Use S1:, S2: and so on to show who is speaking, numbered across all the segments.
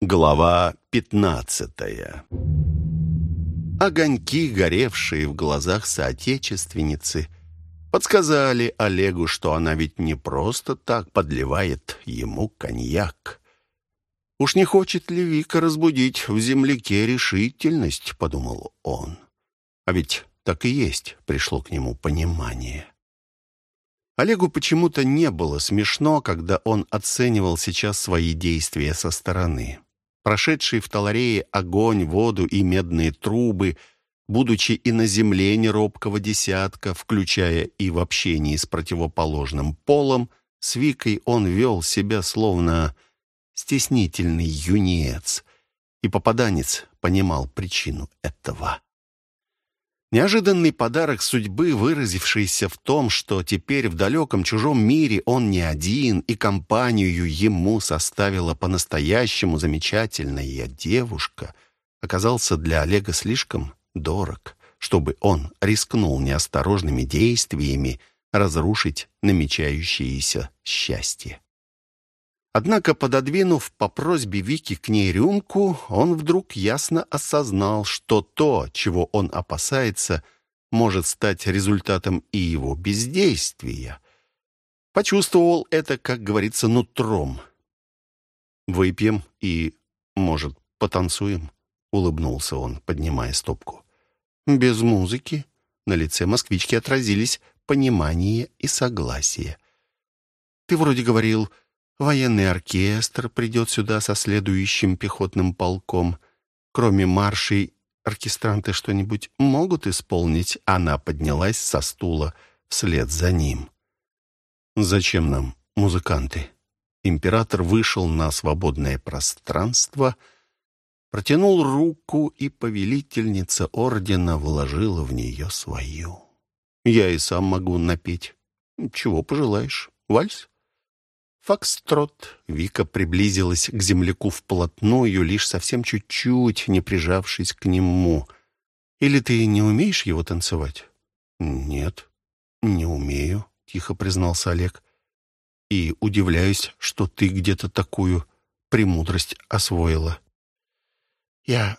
S1: Глава пятнадцатая Огоньки, горевшие в глазах соотечественницы, подсказали Олегу, что она ведь не просто так подливает ему коньяк. «Уж не хочет ли Вика разбудить в земляке решительность?» — подумал он. А ведь так и есть, пришло к нему понимание. Олегу почему-то не было смешно, когда он оценивал сейчас свои действия со стороны. Прошедший в Таларее огонь, воду и медные трубы, будучи и на земле неробкого десятка, включая и в общении с противоположным полом, с Викой он вел себя словно стеснительный юнец, и попаданец понимал причину этого. Неожиданный подарок судьбы, выразившийся в том, что теперь в далеком чужом мире он не один, и компанию ему составила по-настоящему замечательная девушка, оказался для Олега слишком дорог, чтобы он рискнул неосторожными действиями разрушить намечающееся счастье. Однако, пододвинув по просьбе Вики к ней рюмку, он вдруг ясно осознал, что то, чего он опасается, может стать результатом и его бездействия. Почувствовал это, как говорится, нутром. «Выпьем и, может, потанцуем?» — улыбнулся он, поднимая стопку. «Без музыки?» На лице москвички отразились понимание и согласие. «Ты вроде говорил...» Военный оркестр придет сюда со следующим пехотным полком. Кроме маршей, оркестранты что-нибудь могут исполнить?» Она поднялась со стула вслед за ним. «Зачем нам музыканты?» Император вышел на свободное пространство, протянул руку, и повелительница ордена вложила в нее свою. «Я и сам могу напеть. Чего пожелаешь? Вальс?» Фокстрот. Вика приблизилась к земляку вплотную, лишь совсем чуть-чуть, не прижавшись к нему. «Или ты не умеешь его танцевать?» «Нет, не умею», — тихо признался Олег. «И удивляюсь, что ты где-то такую премудрость освоила». «Я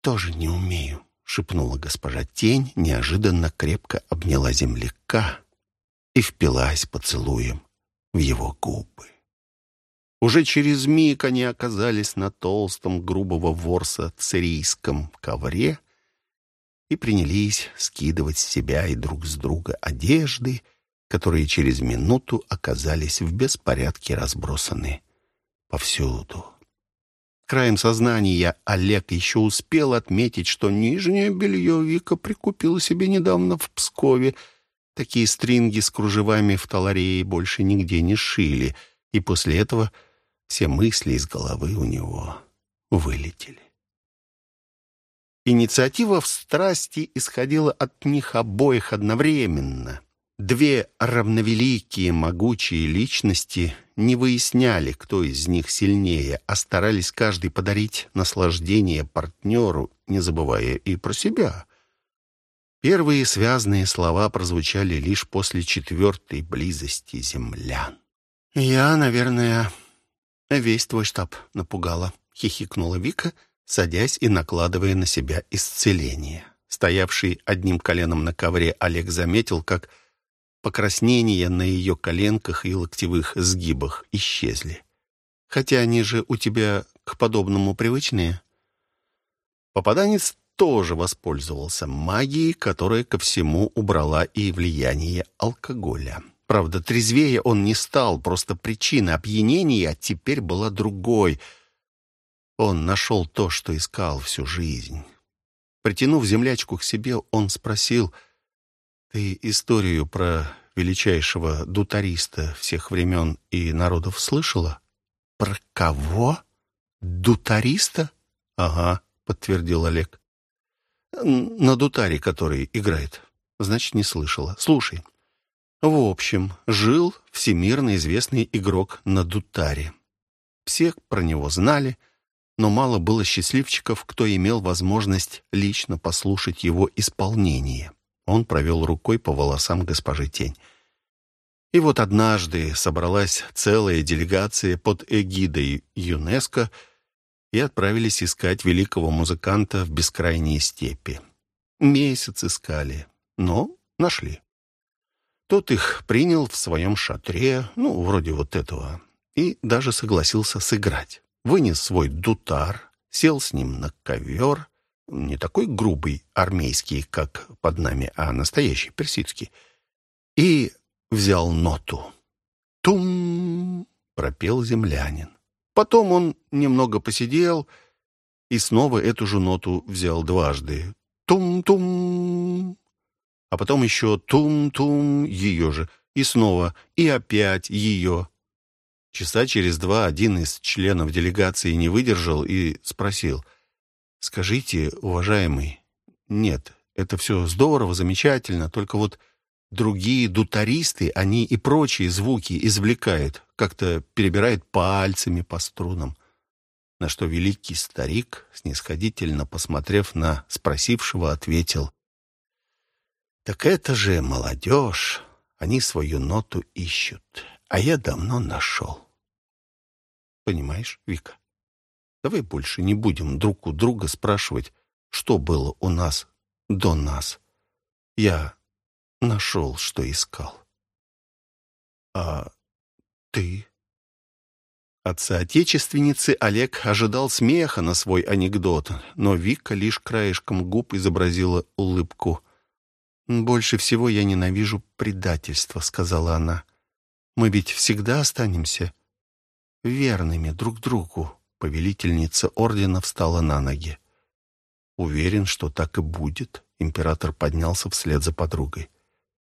S1: тоже не умею», — шепнула госпожа Тень, неожиданно крепко обняла земляка и впилась поцелуем в его губы. Уже через миг они оказались на толстом грубого ворса цирийском ковре и принялись скидывать с себя и друг с друга одежды, которые через минуту оказались в беспорядке разбросаны повсюду. Краем сознания Олег еще успел отметить, что нижнее белье Вика прикупила себе недавно в Пскове — Такие стринги с кружевами в таларее больше нигде не шили, и после этого все мысли из головы у него вылетели. Инициатива в страсти исходила от них обоих одновременно. Две равновеликие, могучие личности не выясняли, кто из них сильнее, а старались каждый подарить наслаждение партнеру, не забывая и про себя. Первые связные слова прозвучали лишь после четвертой близости землян. «Я, наверное, весь твой штаб напугала», — хихикнула Вика, садясь и накладывая на себя исцеление. Стоявший одним коленом на ковре Олег заметил, как покраснения на ее коленках и локтевых сгибах исчезли. «Хотя они же у тебя к подобному привычные». Попаданец тоже воспользовался магией, которая ко всему убрала и влияние алкоголя. Правда, трезвее он не стал, просто причина опьянения теперь была другой. Он нашел то, что искал всю жизнь. Притянув землячку к себе, он спросил, «Ты историю про величайшего дутариста всех времен и народов слышала?» «Про кого? Дутариста?» «Ага», — подтвердил Олег. На дутаре, который играет. Значит, не слышала. Слушай. В общем, жил всемирно известный игрок на дутаре. Все про него знали, но мало было счастливчиков, кто имел возможность лично послушать его исполнение. Он провел рукой по волосам госпожи Тень. И вот однажды собралась целая делегация под эгидой ЮНЕСКО и отправились искать великого музыканта в бескрайние степи. Месяц искали, но нашли. Тот их принял в своем шатре, ну, вроде вот этого, и даже согласился сыграть. Вынес свой дутар, сел с ним на ковер, не такой грубый армейский, как под нами, а настоящий персидский, и взял ноту. «Тум!» — пропел землянин. Потом он немного посидел и снова эту же ноту взял дважды. Тум-тум. А потом еще тум-тум, ее же. И снова, и опять ее. Часа через два один из членов делегации не выдержал и спросил. «Скажите, уважаемый, нет, это все здорово, замечательно, только вот другие дутаристы, они и прочие звуки извлекают, как-то перебирают пальцами по струнам. На что великий старик, снисходительно посмотрев на спросившего, ответил, «Так это же молодежь, они свою ноту ищут, а я давно нашел». Понимаешь, Вика? Давай больше не будем друг у друга спрашивать, что было у нас до нас. Я нашел, что искал. А ты? От соотечественницы Олег ожидал смеха на свой анекдот, но Вика лишь краешком губ изобразила улыбку. «Больше всего я ненавижу предательство», — сказала она. «Мы ведь всегда останемся верными друг другу». Повелительница ордена встала на ноги. «Уверен, что так и будет», — император поднялся вслед за подругой.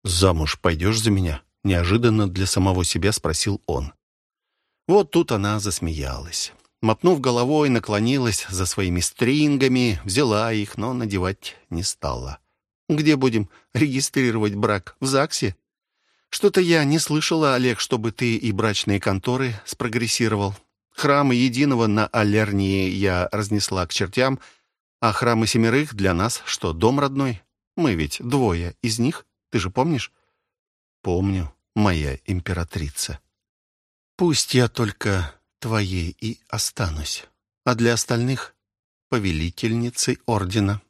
S1: «Замуж пойдешь за меня?» — неожиданно для самого себя спросил он. Вот тут она засмеялась. Мотнув головой, наклонилась за своими стрингами, взяла их, но надевать не стала. «Где будем регистрировать брак? В ЗАГСе?» «Что-то я не слышала, Олег, чтобы ты и брачные конторы спрогрессировал. Храмы единого на Алернии я разнесла к чертям, а храмы семерых для нас что, дом родной? Мы ведь двое из них. Ты же помнишь? Помню, моя императрица. Пусть я только твоей и останусь, а для остальных — повелительницей ордена.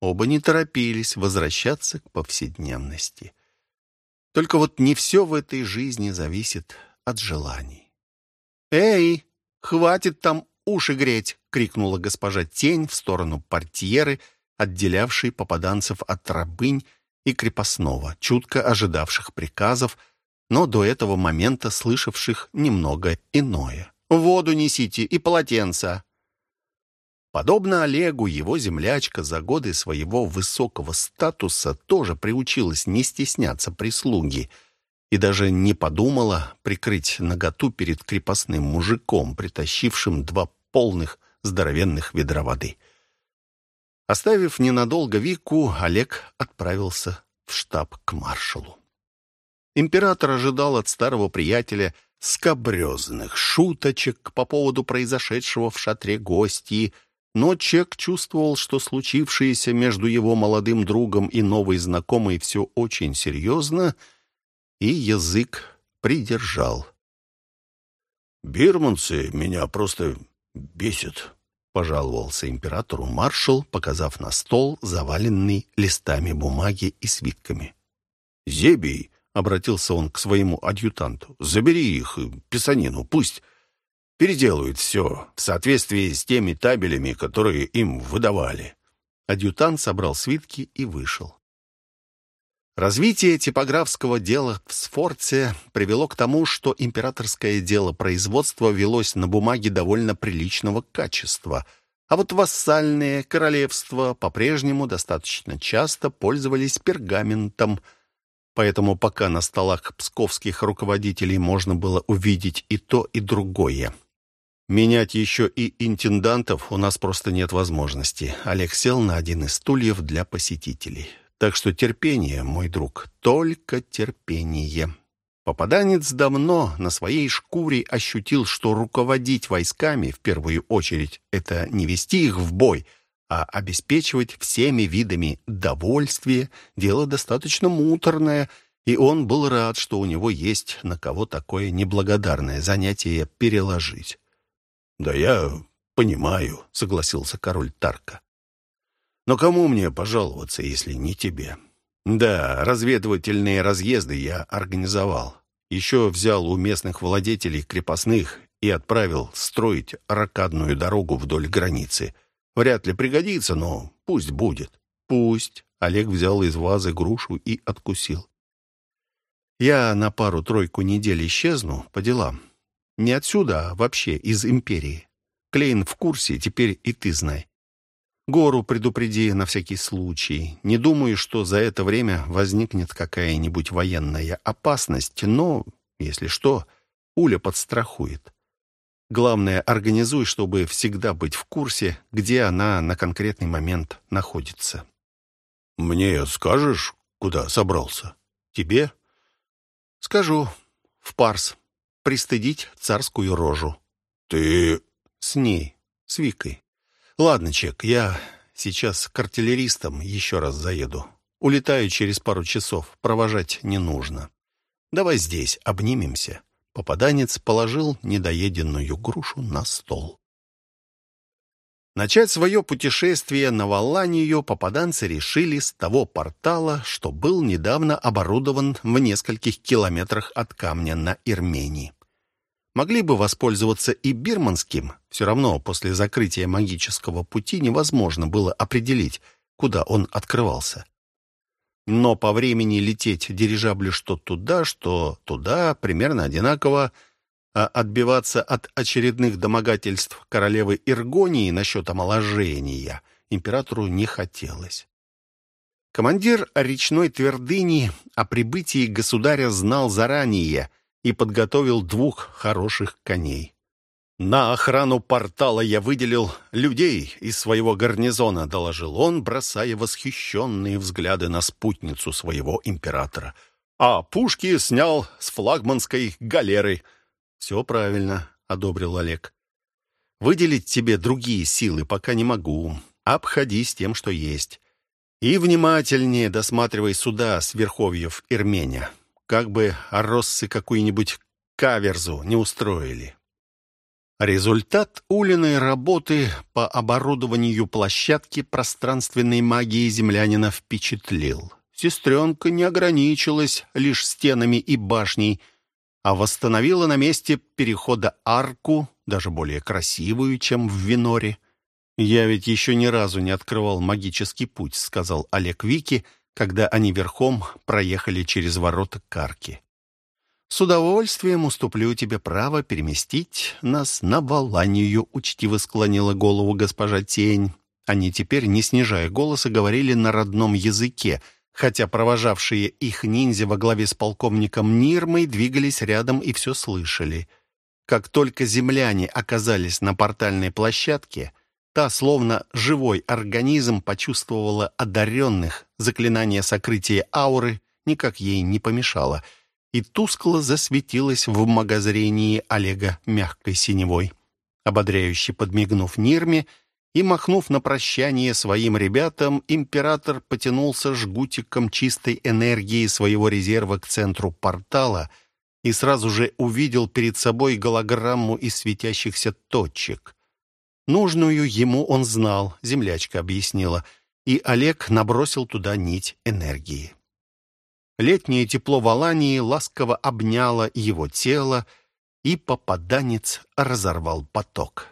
S1: Оба не торопились возвращаться к повседневности. Только вот не все в этой жизни зависит от желаний. «Эй, хватит там уши греть!» — крикнула госпожа Тень в сторону портьеры, отделявшей попаданцев от рабынь и крепостного, чутко ожидавших приказов, но до этого момента слышавших немного иное. «Воду несите и полотенца!» Подобно Олегу, его землячка за годы своего высокого статуса тоже приучилась не стесняться прислуги и даже не подумала прикрыть наготу перед крепостным мужиком, притащившим два полных здоровенных ведра воды — Оставив ненадолго Вику, Олег отправился в штаб к маршалу. Император ожидал от старого приятеля скобрезных шуточек по поводу произошедшего в шатре гостей, но Чек чувствовал, что случившееся между его молодым другом и новой знакомой все очень серьезно, и язык придержал.
S2: «Бирманцы меня просто бесят», — пожаловался императору маршал, показав на стол, заваленный листами бумаги и свитками. «Зебий», — обратился он к своему адъютанту, — «забери их, писанину, пусть переделают все в соответствии с теми табелями, которые им выдавали».
S1: Адъютант собрал свитки и вышел. Развитие типографского дела в Сфорце привело к тому, что императорское дело производства велось на бумаге довольно приличного качества, а вот вассальные королевства по-прежнему достаточно часто пользовались пергаментом, поэтому пока на столах псковских руководителей можно было увидеть и то, и другое. Менять еще и интендантов у нас просто нет возможности. Олег сел на один из стульев для посетителей. Так что терпение, мой друг, только терпение. Попаданец давно на своей шкуре ощутил, что руководить войсками, в первую очередь, это не вести их в бой, а обеспечивать всеми видами довольствия, дело достаточно муторное, и он был рад, что у него есть на кого такое неблагодарное занятие переложить.
S2: «Да я
S1: «Понимаю», — согласился король Тарка. «Но кому мне пожаловаться, если не тебе?» «Да, разведывательные разъезды я организовал. Еще взял у местных владетелей крепостных и отправил строить ракадную дорогу вдоль границы. Вряд ли пригодится, но пусть будет». «Пусть». Олег взял из вазы грушу и откусил. «Я на пару-тройку недель исчезну по делам. Не отсюда, а вообще из империи. Клейн в курсе, теперь и ты знай. Гору предупреди на всякий случай. Не думаю, что за это время возникнет какая-нибудь военная опасность, но, если что, Уля подстрахует. Главное, организуй, чтобы всегда быть в курсе, где она на конкретный момент находится.
S2: «Мне скажешь, куда собрался?»
S1: «Тебе?» «Скажу. В Парс пристыдить царскую рожу.
S2: «Ты...»
S1: «С ней, с Викой. Ладно, Чек, я сейчас к артиллеристам еще раз заеду. Улетаю через пару часов, провожать не нужно. Давай здесь обнимемся». Попаданец положил недоеденную грушу на стол. Начать свое путешествие на Валанию попаданцы решили с того портала, что был недавно оборудован в нескольких километрах от камня на Ирмении. Могли бы воспользоваться и бирманским, все равно после закрытия магического пути невозможно было определить, куда он открывался. Но по времени лететь дирижаблю что туда, что туда примерно одинаково – а отбиваться от очередных домогательств королевы Иргонии насчет омоложения императору не хотелось. Командир речной твердыни о прибытии государя знал заранее и подготовил двух хороших коней. «На охрану портала я выделил людей из своего гарнизона», — доложил он, бросая восхищенные взгляды на спутницу своего императора. «А пушки снял с флагманской галеры». «Все правильно», — одобрил Олег. «Выделить тебе другие силы пока не могу. Обходись тем, что есть. И внимательнее досматривай суда с верховьев Ирменя. Как бы ороссы какую-нибудь каверзу не устроили». Результат Улиной работы по оборудованию площадки пространственной магии землянина впечатлил. Сестренка не ограничилась лишь стенами и башней, а восстановила на месте перехода арку, даже более красивую, чем в Виноре. «Я ведь еще ни разу не открывал магический путь», — сказал Олег Вики, когда они верхом проехали через ворота к арке. «С удовольствием уступлю тебе право переместить нас на Валанию», — учтиво склонила голову госпожа Тень. Они теперь, не снижая голоса, говорили на родном языке — хотя провожавшие их ниндзя во главе с полковником Нирмой двигались рядом и все слышали. Как только земляне оказались на портальной площадке, та, словно живой организм, почувствовала одаренных, заклинание сокрытия ауры никак ей не помешало, и тускло засветилась в магозрении Олега мягкой синевой. Ободряюще подмигнув Нирме, и, махнув на прощание своим ребятам, император потянулся жгутиком чистой энергии своего резерва к центру портала и сразу же увидел перед собой голограмму из светящихся точек. Нужную ему он знал, землячка объяснила, и Олег набросил туда нить энергии. Летнее тепло Валании ласково обняло его тело, и попаданец разорвал поток.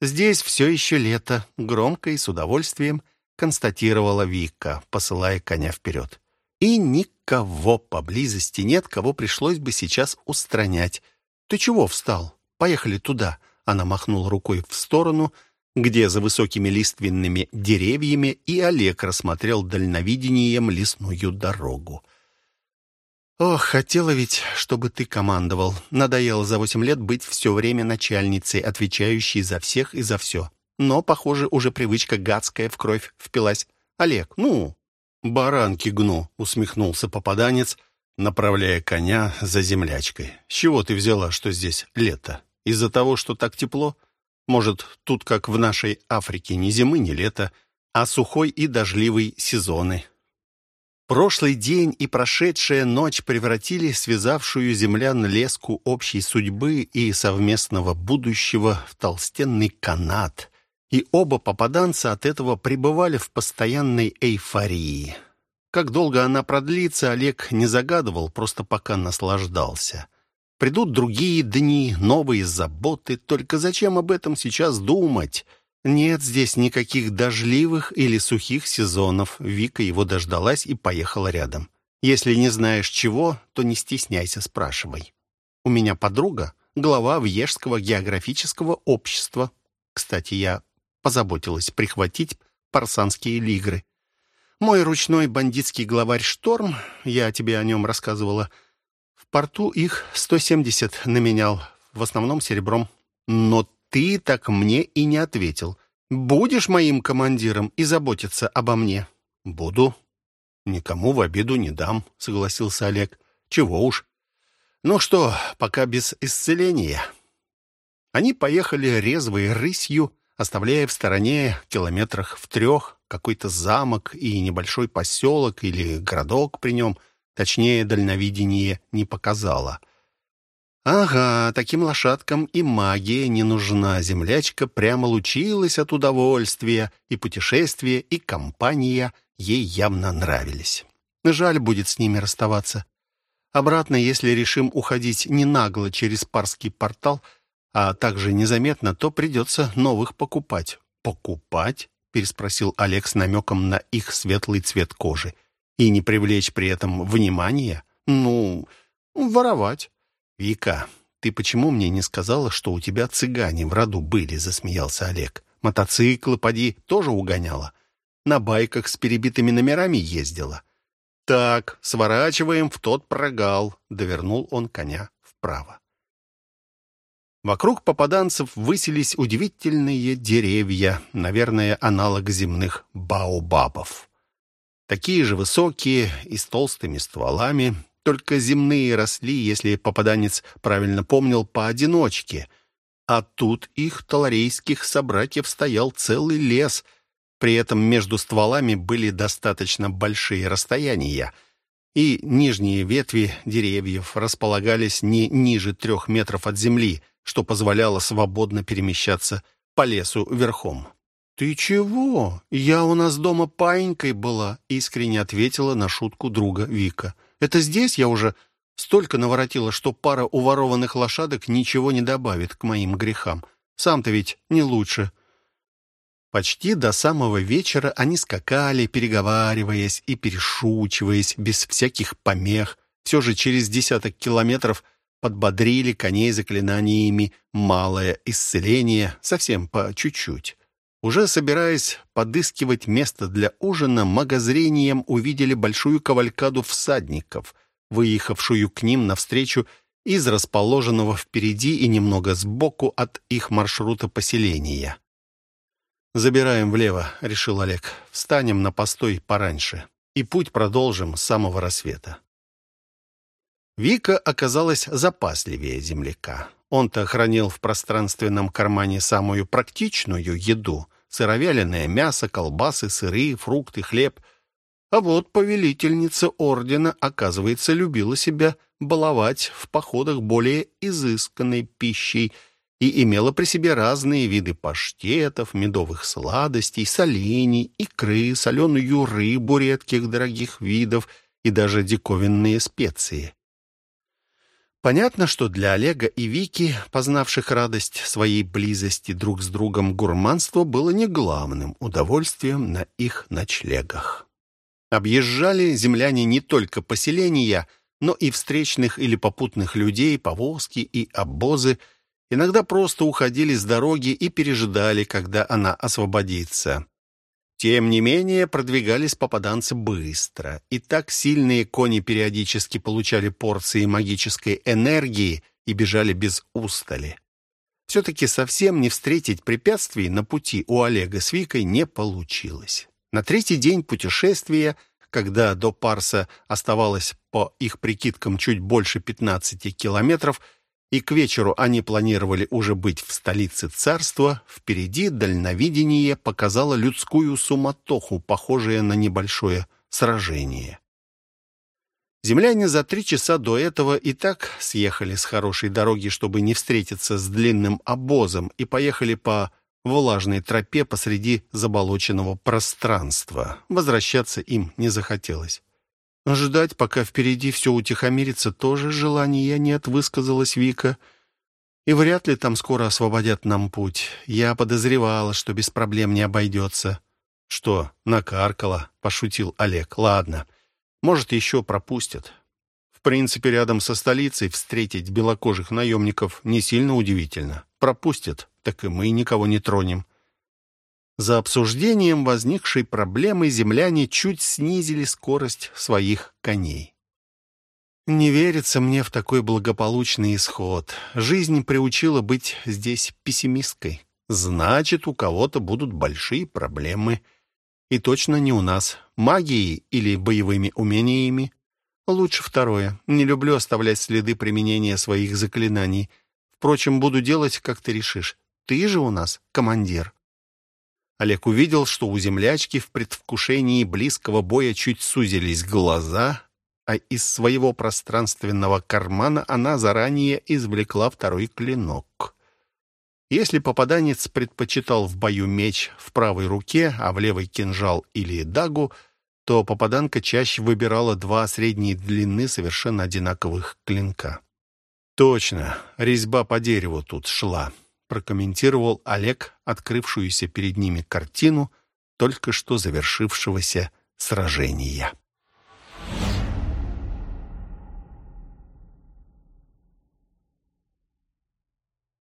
S1: «Здесь все еще лето», — громко и с удовольствием констатировала Вика, посылая коня вперед. «И никого поблизости нет, кого пришлось бы сейчас устранять. Ты чего встал? Поехали туда». Она махнула рукой в сторону, где за высокими лиственными деревьями и Олег рассмотрел дальновидением лесную дорогу. «Ох, хотела ведь, чтобы ты командовал. Надоело за восемь лет быть все время начальницей, отвечающей за всех и за все. Но, похоже, уже привычка гадская в кровь впилась. Олег, ну...» «Баранки гну», — усмехнулся попаданец, направляя коня за землячкой. «С чего ты взяла, что здесь лето? Из-за того, что так тепло? Может, тут, как в нашей Африке, ни зимы, ни лета, а сухой и дождливый сезоны. Прошлый день и прошедшая ночь превратили связавшую землян леску общей судьбы и совместного будущего в толстенный канат, и оба попаданца от этого пребывали в постоянной эйфории. Как долго она продлится, Олег не загадывал, просто пока наслаждался. Придут другие дни, новые заботы, только зачем об этом сейчас думать — нет здесь никаких дождливых или сухих сезонов. Вика его дождалась и поехала рядом. Если не знаешь чего, то не стесняйся, спрашивай. У меня подруга, глава Вьежского географического общества. Кстати, я позаботилась прихватить парсанские лигры. Мой ручной бандитский главарь Шторм, я тебе о нем рассказывала, порту их 170 наменял, в основном серебром. Но ты так мне и не ответил. Будешь моим командиром и заботиться обо мне?»
S2: «Буду. Никому в обиду не дам», — согласился Олег. «Чего уж. Ну что, пока без исцеления». Они поехали резвой рысью, оставляя в стороне километрах в трех какой-то замок и небольшой поселок или городок при нем, точнее, дальновидение не показало — Ага, таким лошадкам и магия не нужна. Землячка прямо лучилась от удовольствия, и путешествие, и компания ей явно нравились. Жаль будет с ними расставаться. Обратно, если решим уходить не нагло через парский портал, а также незаметно, то придется новых покупать. «Покупать?» — переспросил Олег с намеком на их светлый цвет кожи. «И не привлечь при этом внимания? Ну, воровать». «Вика, ты почему мне не сказала, что у тебя цыгане в роду были?» — засмеялся Олег. «Мотоциклы, поди, тоже угоняла. На байках с перебитыми номерами ездила». «Так, сворачиваем в тот прогал», — довернул он коня вправо. Вокруг попаданцев высились удивительные деревья, наверное, аналог земных баобабов. Такие же высокие и с толстыми стволами, только земные росли, если попаданец правильно помнил, поодиночке. А тут их таларейских собратьев стоял целый лес. При этом между стволами были достаточно большие расстояния. И нижние ветви деревьев располагались не ниже трех метров от земли, что позволяло свободно перемещаться по лесу верхом. «Ты чего? Я у нас дома паинькой была», — искренне ответила на шутку друга Вика. Это здесь я уже столько наворотила, что пара уворованных лошадок ничего не добавит к моим грехам. Сам-то ведь не лучше». Почти до самого вечера они скакали, переговариваясь и перешучиваясь, без всяких помех. Все же через десяток километров подбодрили коней заклинаниями «малое исцеление», совсем по чуть-чуть. Уже собираясь подыскивать место для ужина, магозрением увидели большую кавалькаду всадников, выехавшую к ним навстречу из расположенного впереди и немного сбоку от их маршрута поселения. «Забираем влево», — решил Олег. «Встанем на постой пораньше и путь продолжим с самого рассвета». Вика оказалась запасливее земляка. Он-то хранил в пространственном кармане самую практичную еду — сыровяленое мясо, колбасы, сыры, фрукты, хлеб. А вот повелительница ордена, оказывается, любила себя баловать в походах более изысканной пищей и имела при себе разные виды паштетов, медовых сладостей, солений, икры, соленую рыбу редких дорогих видов и даже диковинные специи. Понятно, что для Олега и Вики, познавших радость своей близости друг с другом, гурманство было не главным удовольствием на их ночлегах. Объезжали земляне не только поселения, но и встречных или попутных людей, повозки и обозы, иногда просто уходили с дороги и пережидали, когда она освободится. Тем не менее, продвигались попаданцы быстро, и так сильные кони периодически получали порции магической энергии и бежали без устали. Все-таки совсем не встретить препятствий на пути у Олега с Викой не получилось. На третий день путешествия, когда до Парса оставалось по их прикидкам чуть больше 15 километров, и к вечеру они планировали уже быть в столице царства, впереди дальновидение показало людскую суматоху, похожее на небольшое сражение.
S1: Земляне за три часа до этого и так съехали с хорошей дороги, чтобы не встретиться с длинным обозом, и поехали по влажной тропе посреди заболоченного пространства. Возвращаться им не захотелось. Ждать, пока впереди все утихомирится, тоже желания нет, высказалась Вика. И вряд ли там скоро освободят нам путь. Я подозревала, что без проблем не обойдется. Что, накаркала, пошутил Олег. Ладно, может, еще пропустят. В принципе, рядом со столицей встретить белокожих наемников не сильно удивительно. Пропустят, так и мы никого не тронем. За обсуждением возникшей проблемы земляне чуть снизили скорость своих коней. Не верится мне в такой благополучный исход. Жизнь приучила быть здесь пессимисткой. Значит, у кого-то будут большие проблемы. И точно не у нас. Магией или боевыми умениями? Лучше второе. Не люблю оставлять следы применения своих заклинаний. Впрочем, буду делать, как ты решишь. Ты же у нас командир. Олег увидел, что у землячки в предвкушении близкого боя чуть сузились глаза, а из своего пространственного кармана она заранее извлекла второй клинок. Если попаданец предпочитал в бою меч в правой руке, а в левой кинжал или дагу, то попаданка чаще выбирала два средней длины совершенно одинаковых клинка. Точно, резьба по дереву тут шла прокомментировал Олег открывшуюся перед ними картину только что завершившегося сражения.